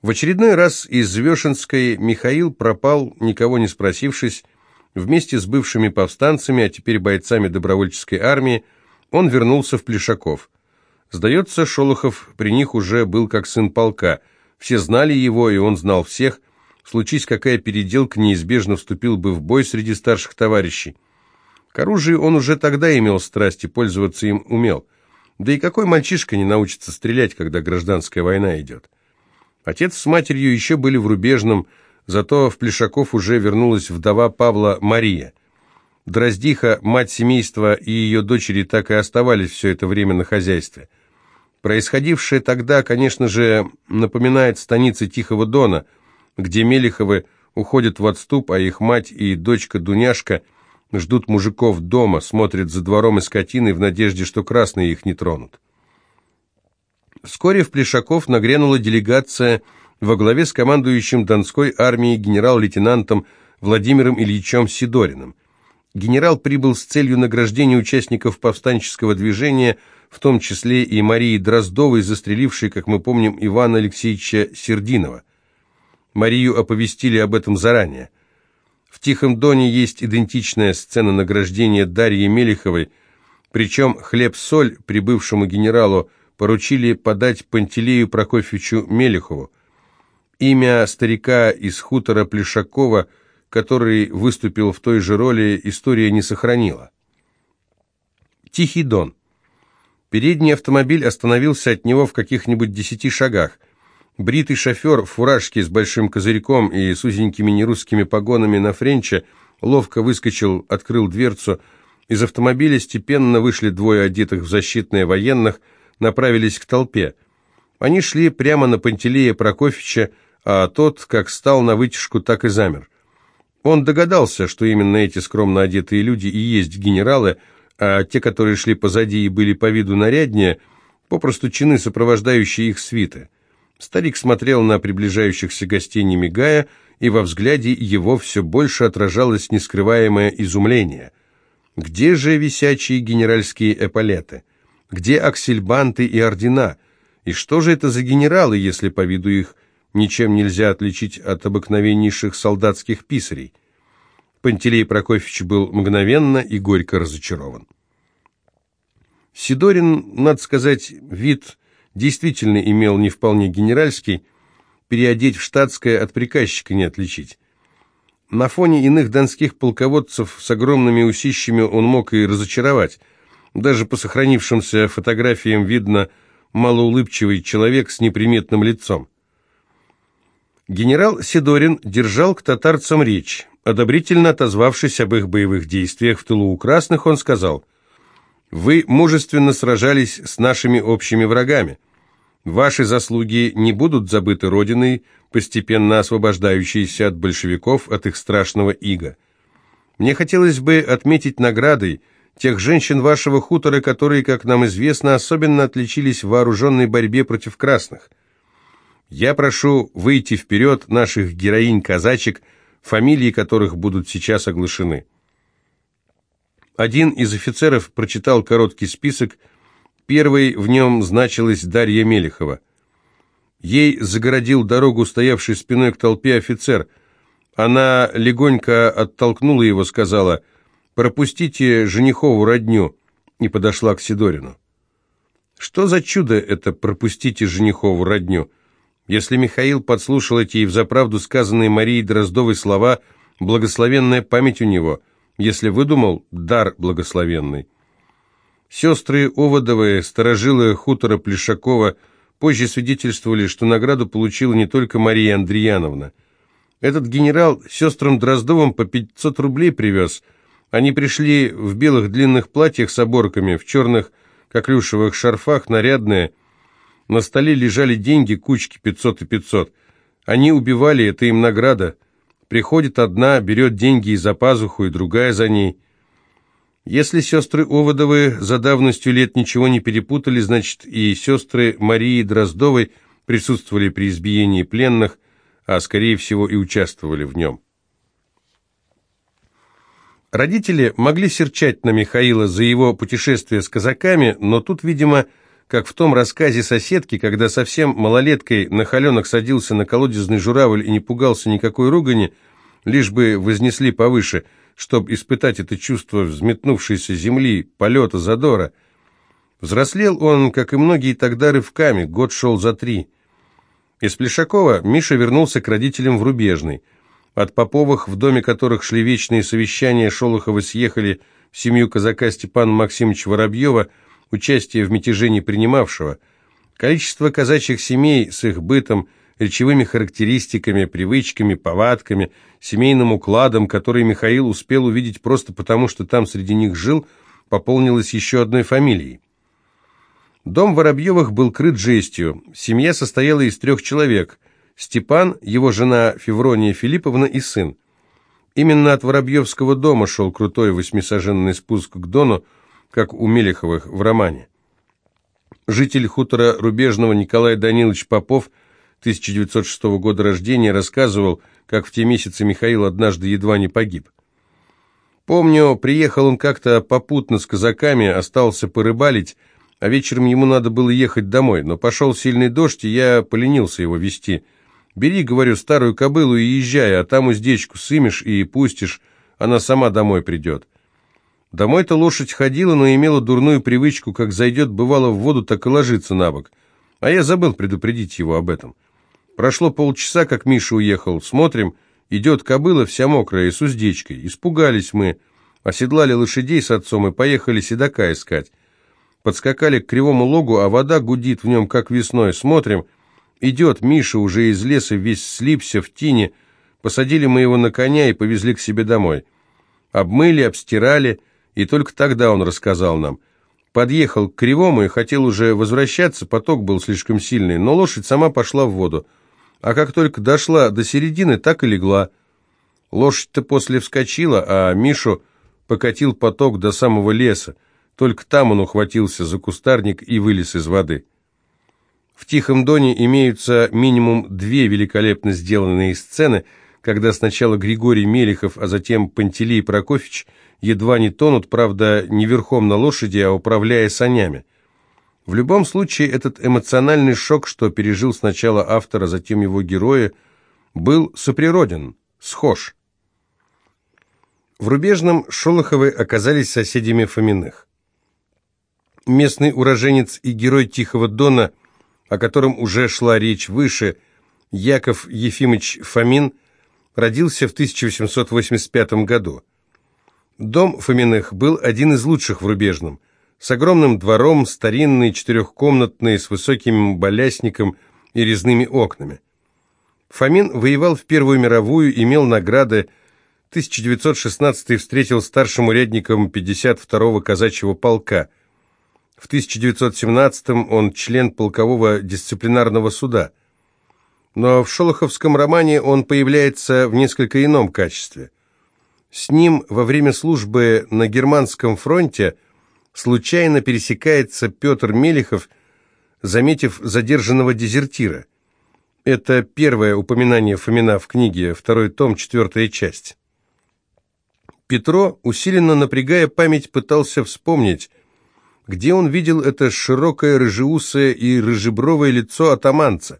В очередной раз из Вешенской Михаил пропал, никого не спросившись, вместе с бывшими повстанцами, а теперь бойцами добровольческой армии, он вернулся в Плешаков. Сдается, Шолохов при них уже был как сын полка. Все знали его, и он знал всех. Случись какая переделка, неизбежно вступил бы в бой среди старших товарищей. К оружию он уже тогда имел страсть и пользоваться им умел. Да и какой мальчишка не научится стрелять, когда гражданская война идет? Отец с матерью еще были в Рубежном, зато в Плешаков уже вернулась вдова Павла Мария. Дроздиха, мать семейства и ее дочери так и оставались все это время на хозяйстве. Происходившее тогда, конечно же, напоминает станицы Тихого Дона, где Мелиховы уходят в отступ, а их мать и дочка Дуняшка ждут мужиков дома, смотрят за двором и скотиной в надежде, что красные их не тронут. Вскоре в Плешаков нагрянула делегация во главе с командующим Донской армией генерал-лейтенантом Владимиром Ильичем Сидориным. Генерал прибыл с целью награждения участников повстанческого движения, в том числе и Марии Дроздовой, застрелившей, как мы помним, Ивана Алексеевича Сердинова. Марию оповестили об этом заранее. В «Тихом доне» есть идентичная сцена награждения Дарьи Мелиховой, причем хлеб-соль прибывшему генералу поручили подать Пантелею Прокофьевичу Мелехову. Имя старика из хутора Плешакова, который выступил в той же роли, история не сохранила. Тихий Дон. Передний автомобиль остановился от него в каких-нибудь десяти шагах. Бритый шофер в фуражке с большим козырьком и с узенькими нерусскими погонами на френче ловко выскочил, открыл дверцу. Из автомобиля степенно вышли двое одетых в защитное военных – направились к толпе. Они шли прямо на Пантелея Прокофьевича, а тот как стал на вытяжку, так и замер. Он догадался, что именно эти скромно одетые люди и есть генералы, а те, которые шли позади и были по виду наряднее, попросту чины, сопровождающие их свиты. Старик смотрел на приближающихся гостей, не мигая, и во взгляде его все больше отражалось нескрываемое изумление. Где же висячие генеральские эполеты? Где аксельбанты и ордена? И что же это за генералы, если по виду их ничем нельзя отличить от обыкновеннейших солдатских писарей? Пантелей Прокофьевич был мгновенно и горько разочарован. Сидорин, надо сказать, вид действительно имел не вполне генеральский, переодеть в штатское от приказчика не отличить. На фоне иных донских полководцев с огромными усищами он мог и разочаровать – даже по сохранившимся фотографиям видно малоулыбчивый человек с неприметным лицом. Генерал Сидорин держал к татарцам речь. Одобрительно отозвавшись об их боевых действиях в тылу у красных, он сказал, «Вы мужественно сражались с нашими общими врагами. Ваши заслуги не будут забыты Родиной, постепенно освобождающейся от большевиков, от их страшного ига. Мне хотелось бы отметить наградой – тех женщин вашего хутора, которые, как нам известно, особенно отличились в вооруженной борьбе против красных. Я прошу выйти вперед наших героинь-казачек, фамилии которых будут сейчас оглашены. Один из офицеров прочитал короткий список, первой в нем значилась Дарья Мелехова. Ей загородил дорогу стоявший спиной к толпе офицер. Она легонько оттолкнула его, сказала – пропустите женихову родню», и подошла к Сидорину. Что за чудо это «пропустите женихову родню»? Если Михаил подслушал эти и взаправду сказанные Марией Дроздовой слова, благословенная память у него, если выдумал, дар благословенный. Сестры Оводовые, сторожилы хутора Плешакова, позже свидетельствовали, что награду получила не только Мария Андреяновна. Этот генерал сестрам Дроздовым по 500 рублей привез – они пришли в белых длинных платьях с оборками, в черных коклюшевых шарфах, нарядные. На столе лежали деньги, кучки 500 и 500. Они убивали, это им награда. Приходит одна, берет деньги из-за пазуху, и другая за ней. Если сестры Оводовы за давностью лет ничего не перепутали, значит и сестры Марии Дроздовой присутствовали при избиении пленных, а скорее всего и участвовали в нем. Родители могли серчать на Михаила за его путешествие с казаками, но тут, видимо, как в том рассказе соседки, когда совсем малолеткой на холенок садился на колодезный журавль и не пугался никакой ругани, лишь бы вознесли повыше, чтобы испытать это чувство взметнувшейся земли, полета, задора. Взрослел он, как и многие тогда, рывками, год шел за три. Из Плешакова Миша вернулся к родителям в Рубежный. От Поповых, в доме которых шли вечные совещания, Шолоховы съехали в семью казака Степана Максимовича Воробьева, участие в мятеже не принимавшего. Количество казачьих семей с их бытом, речевыми характеристиками, привычками, повадками, семейным укладом, который Михаил успел увидеть просто потому, что там среди них жил, пополнилось еще одной фамилией. Дом Воробьевых был крыт жестью. Семья состояла из трех человек. Степан, его жена Феврония Филипповна и сын. Именно от Воробьевского дома шел крутой восьмисоженный спуск к Дону, как у Мелеховых в романе. Житель хутора Рубежного Николай Данилович Попов, 1906 года рождения, рассказывал, как в те месяцы Михаил однажды едва не погиб. Помню, приехал он как-то попутно с казаками, остался порыбалить, а вечером ему надо было ехать домой, но пошел сильный дождь, и я поленился его вести. «Бери, — говорю, — старую кобылу и езжай, а там уздечку сымешь и пустишь, она сама домой придет». Домой-то лошадь ходила, но имела дурную привычку, как зайдет, бывало, в воду, так и ложится на бок. А я забыл предупредить его об этом. Прошло полчаса, как Миша уехал. Смотрим, идет кобыла вся мокрая и с уздечкой. Испугались мы, оседлали лошадей с отцом и поехали седока искать. Подскакали к кривому логу, а вода гудит в нем, как весной. Смотрим, идет Миша уже из леса, весь слипся в тине. Посадили мы его на коня и повезли к себе домой. Обмыли, обстирали, и только тогда он рассказал нам. Подъехал к кривому и хотел уже возвращаться, поток был слишком сильный, но лошадь сама пошла в воду. А как только дошла до середины, так и легла. Лошадь-то после вскочила, а Мишу покатил поток до самого леса. Только там он ухватился за кустарник и вылез из воды. В «Тихом доне» имеются минимум две великолепно сделанные сцены, когда сначала Григорий Мелехов, а затем Пантелей Прокофьевич едва не тонут, правда, не верхом на лошади, а управляя санями. В любом случае, этот эмоциональный шок, что пережил сначала автор, а затем его герои, был соприроден, схож. В Рубежном Шолоховы оказались соседями Фоминых местный уроженец и герой Тихого Дона, о котором уже шла речь выше, Яков Ефимович Фомин, родился в 1885 году. Дом Фоминых был один из лучших в Рубежном, с огромным двором, старинный, четырехкомнатный, с высоким балясником и резными окнами. Фомин воевал в Первую мировую, имел награды, 1916 встретил старшим урядником 52-го казачьего полка – в 1917-м он член полкового дисциплинарного суда. Но в Шолоховском романе он появляется в несколько ином качестве. С ним во время службы на Германском фронте случайно пересекается Петр Мелехов, заметив задержанного дезертира. Это первое упоминание Фомина в книге, второй том, четвертая часть. Петро, усиленно напрягая память, пытался вспомнить, где он видел это широкое рыжеусое и рыжебровое лицо атаманца.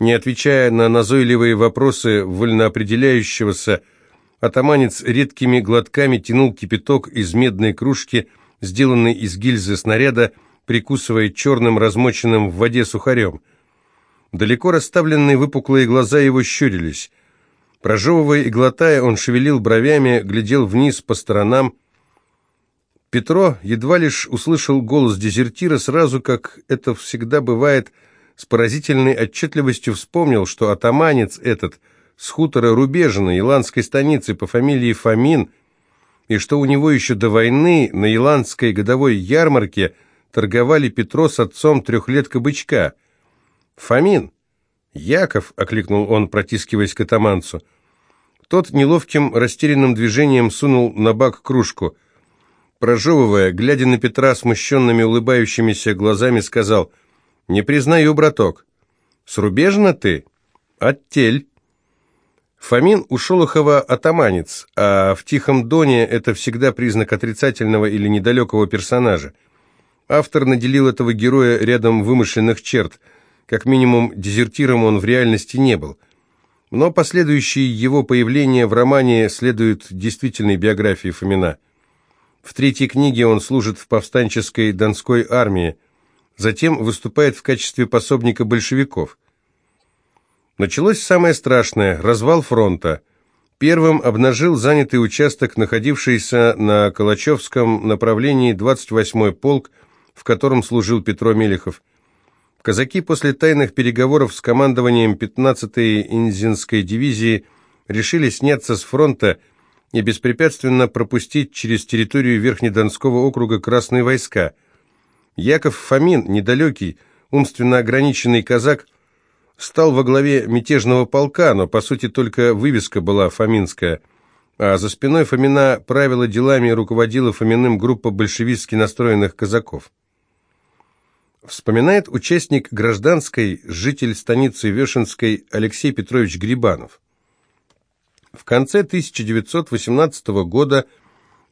Не отвечая на назойливые вопросы вольноопределяющегося, атаманец редкими глотками тянул кипяток из медной кружки, сделанной из гильзы снаряда, прикусывая черным размоченным в воде сухарем. Далеко расставленные выпуклые глаза его щурились. Прожевывая и глотая, он шевелил бровями, глядел вниз по сторонам, Петро едва лишь услышал голос дезертира, сразу, как это всегда бывает, с поразительной отчетливостью вспомнил, что атаманец этот с хутора Рубежина, иландской станицы по фамилии Фомин, и что у него еще до войны на иландской годовой ярмарке торговали Петро с отцом трехлетка-бычка. «Фомин!» «Яков!» — окликнул он, протискиваясь к атаманцу. Тот неловким растерянным движением сунул на бак кружку — прожевывая, глядя на Петра смущенными улыбающимися глазами, сказал, «Не признаю, браток. Срубежна ты? Оттель». Фомин у Шолохова атаманец, а в Тихом Доне это всегда признак отрицательного или недалекого персонажа. Автор наделил этого героя рядом вымышленных черт. Как минимум, дезертиром он в реальности не был. Но последующие его появления в романе следуют действительной биографии Фомина. В третьей книге он служит в повстанческой Донской армии, затем выступает в качестве пособника большевиков. Началось самое страшное – развал фронта. Первым обнажил занятый участок, находившийся на Калачевском направлении 28-й полк, в котором служил Петро Мелехов. Казаки после тайных переговоров с командованием 15-й Инзинской дивизии решили сняться с фронта и беспрепятственно пропустить через территорию Верхнедонского округа красные войска. Яков Фомин, недалекий, умственно ограниченный казак, стал во главе мятежного полка, но по сути только вывеска была фоминская, а за спиной Фомина правила делами и руководила Фоминым группа большевистски настроенных казаков. Вспоминает участник гражданской, житель станицы Вешенской Алексей Петрович Грибанов. В конце 1918 года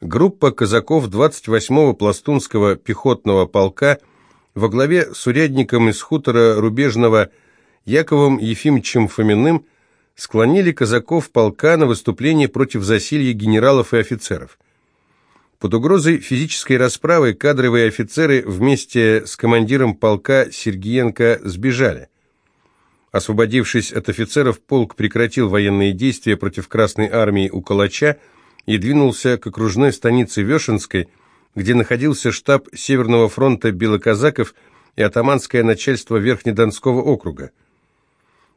группа казаков 28-го пластунского пехотного полка во главе с урядником из хутора Рубежного Яковом Ефимовичем Фоминым склонили казаков полка на выступление против засилья генералов и офицеров. Под угрозой физической расправы кадровые офицеры вместе с командиром полка Сергиенко сбежали. Освободившись от офицеров, полк прекратил военные действия против Красной армии у Калача и двинулся к окружной станице Вешенской, где находился штаб Северного фронта белоказаков и атаманское начальство Верхнедонского округа.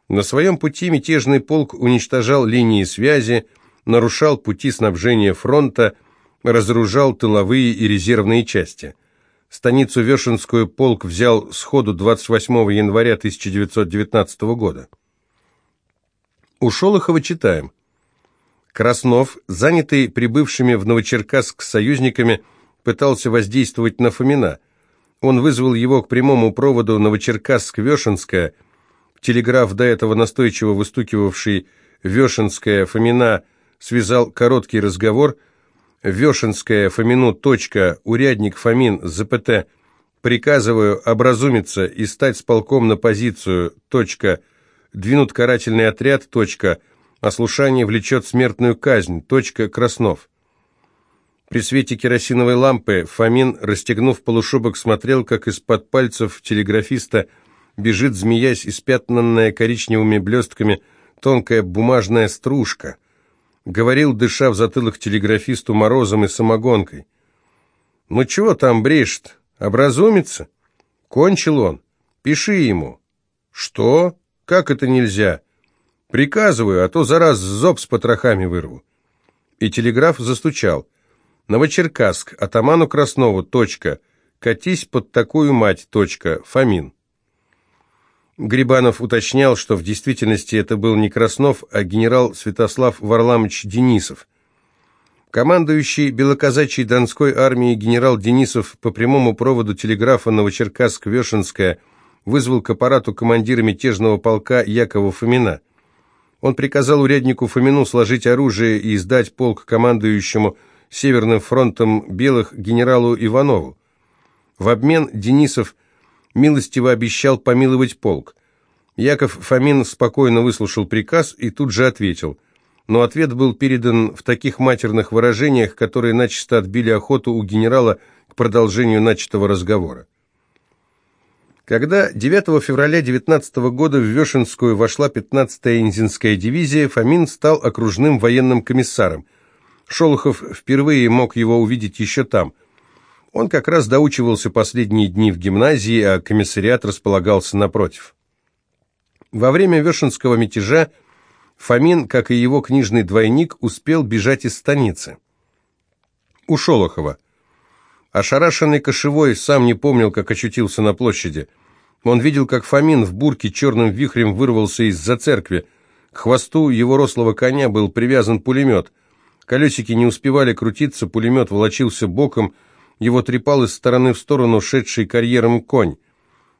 На своем пути мятежный полк уничтожал линии связи, нарушал пути снабжения фронта, разоружал тыловые и резервные части. Станицу Вешенскую полк взял сходу 28 января 1919 года. У Шолохова читаем. Краснов, занятый прибывшими в Новочеркасск союзниками, пытался воздействовать на Фомина. Он вызвал его к прямому проводу Новочеркасск-Вешенская. Телеграф, до этого настойчиво выстукивавший Вешенская Фомина, связал короткий разговор – Вешенская, Фомину, точка, урядник Фомин, ЗПТ, приказываю образумиться и стать с полком на позицию, точка, двинут карательный отряд, точка, ослушание влечет смертную казнь, точка, Краснов. При свете керосиновой лампы Фомин, расстегнув полушубок, смотрел, как из-под пальцев телеграфиста бежит, змеясь, испятнанная коричневыми блестками, тонкая бумажная стружка – говорил, дыша в затылок телеграфисту морозом и самогонкой. «Ну чего там брешет? Образумится?» «Кончил он. Пиши ему». «Что? Как это нельзя?» «Приказываю, а то за раз зоб с потрохами вырву». И телеграф застучал. «Новочеркасск, атаману Краснову, точка. Катись под такую мать, точка. Фомин». Грибанов уточнял, что в действительности это был не Краснов, а генерал Святослав Варламович Денисов. Командующий белоказачьей Донской армией генерал Денисов по прямому проводу телеграфа Новочеркасск-Вешенская вызвал к аппарату командира мятежного полка Якова Фомина. Он приказал уряднику Фомину сложить оружие и сдать полк командующему Северным фронтом белых генералу Иванову. В обмен Денисов милостиво обещал помиловать полк. Яков Фомин спокойно выслушал приказ и тут же ответил. Но ответ был передан в таких матерных выражениях, которые начисто отбили охоту у генерала к продолжению начатого разговора. Когда 9 февраля 19 года в Вешенскую вошла 15-я Инзинская дивизия, Фомин стал окружным военным комиссаром. Шолохов впервые мог его увидеть еще там – он как раз доучивался последние дни в гимназии, а комиссариат располагался напротив. Во время Вешенского мятежа Фомин, как и его книжный двойник, успел бежать из станицы. У Шолохова. Ошарашенный кошевой сам не помнил, как очутился на площади. Он видел, как Фомин в бурке черным вихрем вырвался из-за церкви. К хвосту его рослого коня был привязан пулемет. Колесики не успевали крутиться, пулемет волочился боком, его трепал из стороны в сторону шедший карьером конь.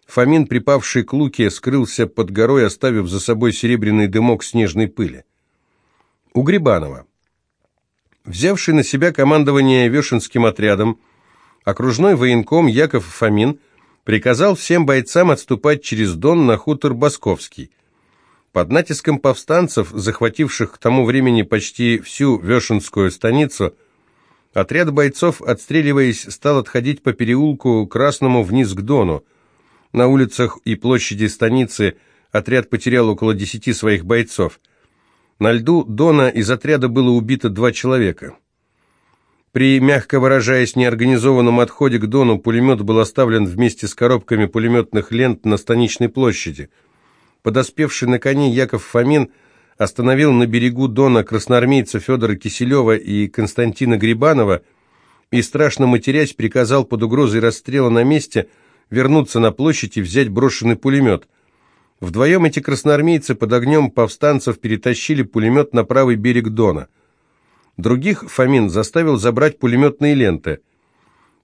Фомин, припавший к луке, скрылся под горой, оставив за собой серебряный дымок снежной пыли. У Грибанова. Взявший на себя командование Вешенским отрядом, Окружной военком Яков Фомин приказал всем бойцам отступать через Дон на хутор Басковский. Под натиском повстанцев, захвативших к тому времени почти всю Вешенскую станицу, отряд бойцов, отстреливаясь, стал отходить по переулку Красному вниз к Дону. На улицах и площади станицы отряд потерял около десяти своих бойцов. На льду Дона из отряда было убито два человека. При, мягко выражаясь, неорганизованном отходе к Дону пулемет был оставлен вместе с коробками пулеметных лент на станичной площади. Подоспевший на коне Яков Фомин остановил на берегу Дона красноармейца Федора Киселева и Константина Грибанова и, страшно матерясь, приказал под угрозой расстрела на месте вернуться на площадь и взять брошенный пулемет. Вдвоем эти красноармейцы под огнем повстанцев перетащили пулемет на правый берег Дона – Других Фомин заставил забрать пулеметные ленты.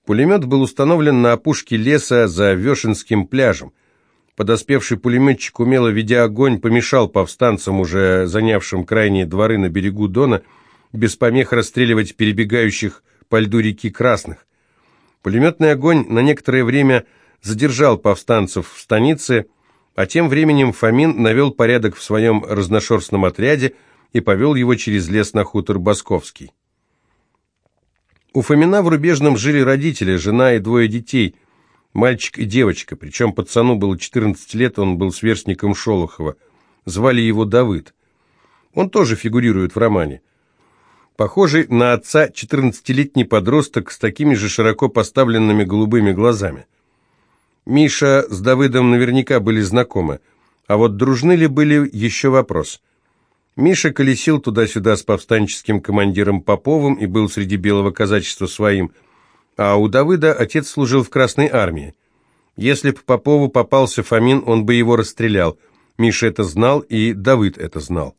Пулемет был установлен на опушке леса за Вешенским пляжем. Подоспевший пулеметчик, умело ведя огонь, помешал повстанцам, уже занявшим крайние дворы на берегу Дона, без помех расстреливать перебегающих по льду реки Красных. Пулеметный огонь на некоторое время задержал повстанцев в станице, а тем временем Фомин навел порядок в своем разношерстном отряде, и повел его через лес на хутор Басковский. У Фомина в Рубежном жили родители, жена и двое детей, мальчик и девочка, причем пацану было 14 лет, он был сверстником Шолохова. Звали его Давыд. Он тоже фигурирует в романе. Похожий на отца 14-летний подросток с такими же широко поставленными голубыми глазами. Миша с Давыдом наверняка были знакомы, а вот дружны ли были, еще вопрос – Миша колесил туда-сюда с повстанческим командиром Поповым и был среди белого казачества своим, а у Давыда отец служил в Красной армии. Если б Попову попался Фомин, он бы его расстрелял. Миша это знал, и Давыд это знал.